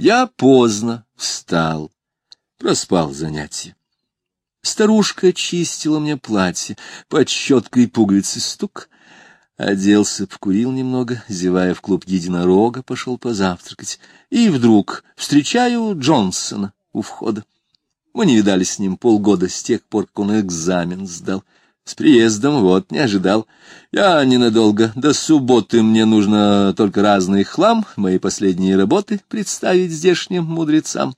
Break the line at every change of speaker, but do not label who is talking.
Я поздно встал, проспал занятие. Старушка чистила мне платье, под щеткой пуговицы стук. Оделся, покурил немного, зевая в клуб единорога, пошел позавтракать. И вдруг встречаю Джонсона у входа. Мы не видали с ним полгода с тех пор, как он экзамен сдал. С приездом вот не ожидал. Я ненадолго. До субботы мне нужно только разный хлам, мои последние работы представить здешним мудрецам.